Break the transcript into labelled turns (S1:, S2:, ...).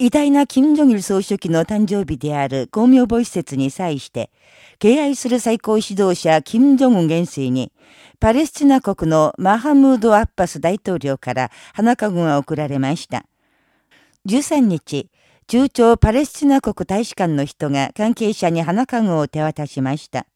S1: 偉大な金正日総書記の誕生日である公明母施設に際して、敬愛する最高指導者金正恩元帥に、パレスチナ国のマハムード・アッパス大統領から花籠が贈られました。13日、中朝パレスチナ国大使館の人が関係者に花籠を手渡しました。